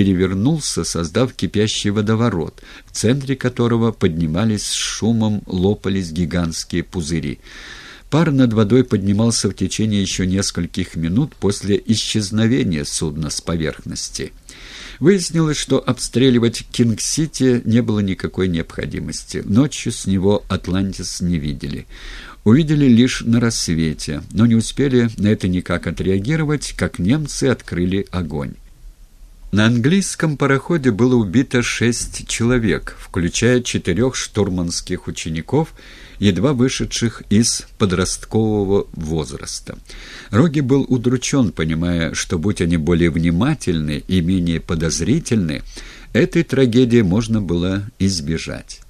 перевернулся, создав кипящий водоворот, в центре которого поднимались с шумом, лопались гигантские пузыри. Пар над водой поднимался в течение еще нескольких минут после исчезновения судна с поверхности. Выяснилось, что обстреливать Кинг-Сити не было никакой необходимости. Ночью с него «Атлантис» не видели. Увидели лишь на рассвете, но не успели на это никак отреагировать, как немцы открыли огонь. На английском пароходе было убито шесть человек, включая четырех штурманских учеников, едва вышедших из подросткового возраста. Роги был удручен, понимая, что, будь они более внимательны и менее подозрительны, этой трагедии можно было избежать.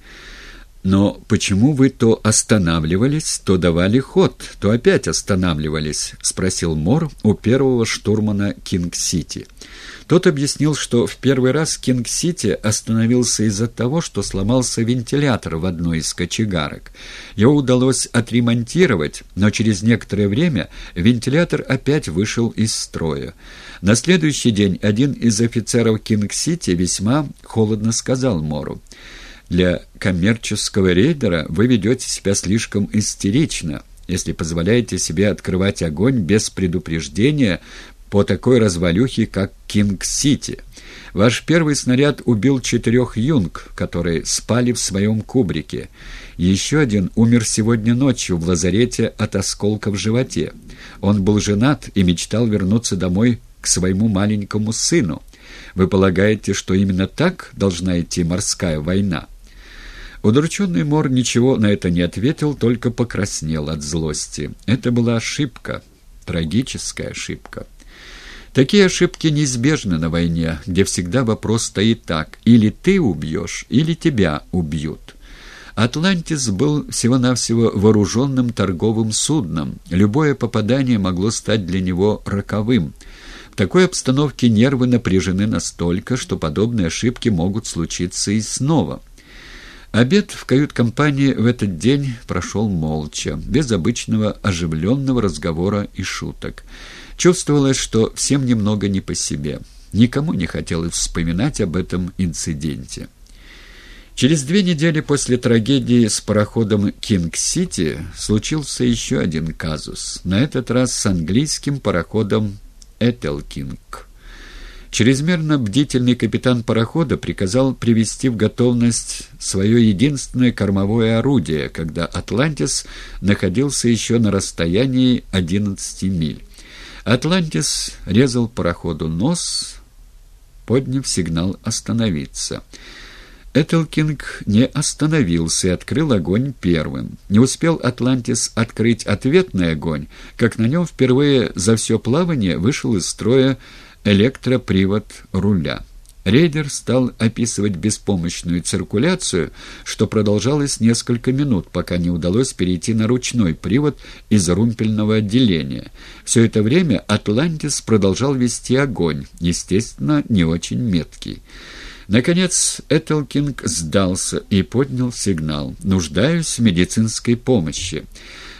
Но почему вы то останавливались, то давали ход, то опять останавливались?» — спросил Мор у первого штурмана Кинг-Сити. Тот объяснил, что в первый раз Кинг-Сити остановился из-за того, что сломался вентилятор в одной из кочегарок. Его удалось отремонтировать, но через некоторое время вентилятор опять вышел из строя. На следующий день один из офицеров Кинг-Сити весьма холодно сказал Мору. Для коммерческого рейдера вы ведете себя слишком истерично, если позволяете себе открывать огонь без предупреждения по такой развалюхе, как Кинг-Сити. Ваш первый снаряд убил четырех юнг, которые спали в своем кубрике. Еще один умер сегодня ночью в лазарете от осколка в животе. Он был женат и мечтал вернуться домой к своему маленькому сыну. Вы полагаете, что именно так должна идти морская война? Удрученный Мор ничего на это не ответил, только покраснел от злости. Это была ошибка, трагическая ошибка. Такие ошибки неизбежны на войне, где всегда вопрос стоит так – или ты убьешь, или тебя убьют. «Атлантис» был всего-навсего вооруженным торговым судном. Любое попадание могло стать для него роковым. В такой обстановке нервы напряжены настолько, что подобные ошибки могут случиться и снова – Обед в кают-компании в этот день прошел молча, без обычного оживленного разговора и шуток. Чувствовалось, что всем немного не по себе. Никому не хотелось вспоминать об этом инциденте. Через две недели после трагедии с пароходом «Кинг-Сити» случился еще один казус, на этот раз с английским пароходом «Этелкинг». Чрезмерно бдительный капитан парохода приказал привести в готовность свое единственное кормовое орудие, когда «Атлантис» находился еще на расстоянии 11 миль. «Атлантис» резал пароходу нос, подняв сигнал «Остановиться». Этелкинг не остановился и открыл огонь первым. Не успел «Атлантис» открыть ответный огонь, как на нем впервые за все плавание вышел из строя электропривод руля. Рейдер стал описывать беспомощную циркуляцию, что продолжалось несколько минут, пока не удалось перейти на ручной привод из румпельного отделения. Все это время «Атлантис» продолжал вести огонь, естественно, не очень меткий. Наконец Этелкинг сдался и поднял сигнал «Нуждаюсь в медицинской помощи».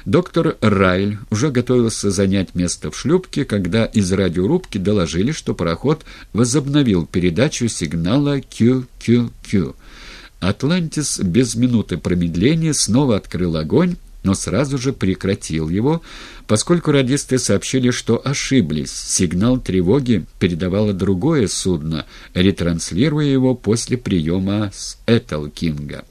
Доктор Райль уже готовился занять место в шлюпке, когда из радиорубки доложили, что пароход возобновил передачу сигнала QQQ. «Атлантис» без минуты промедления снова открыл огонь, но сразу же прекратил его, поскольку радисты сообщили, что ошиблись. Сигнал тревоги передавало другое судно, ретранслируя его после приема с Этелкинга.